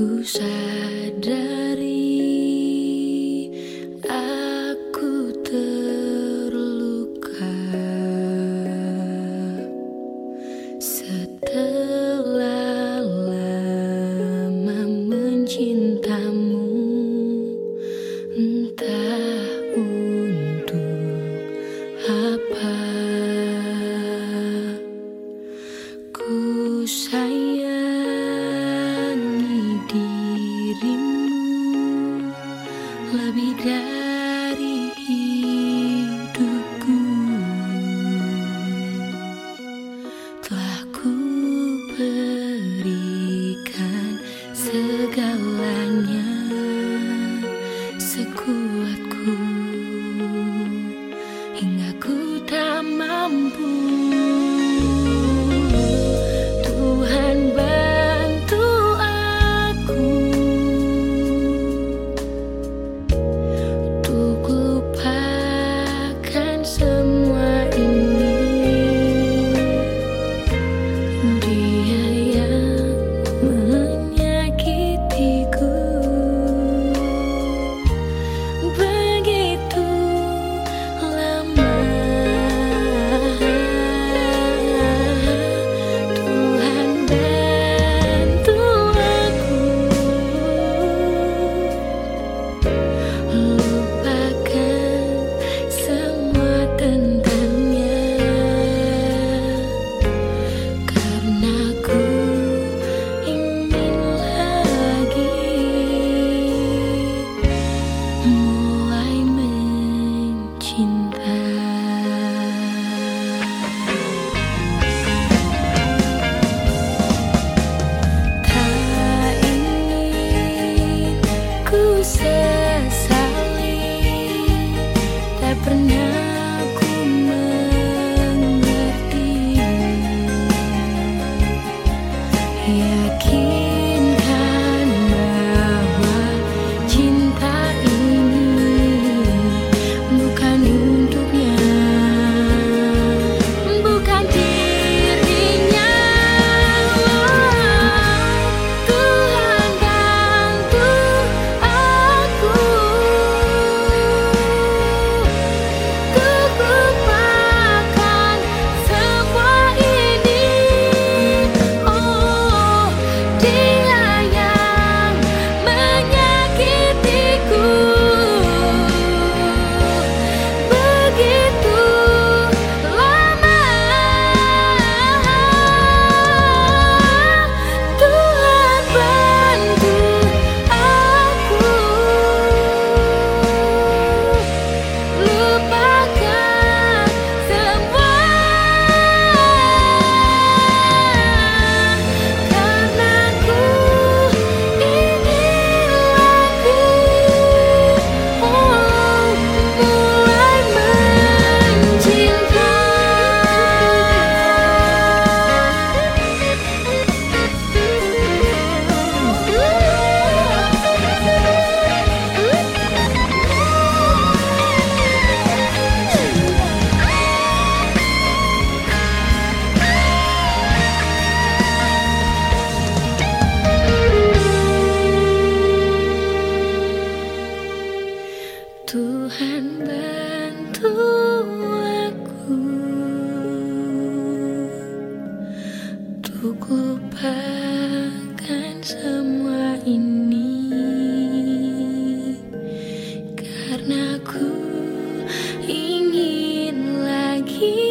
Ku sadari aku terluka setelah lama mencintamu entah untuk apa. lebih dari hidupku. Telah ku berikan segalanya sekuatku. Hingga ku tak mampu Be See. Ku lupakan semua ini Karena ku ingin lagi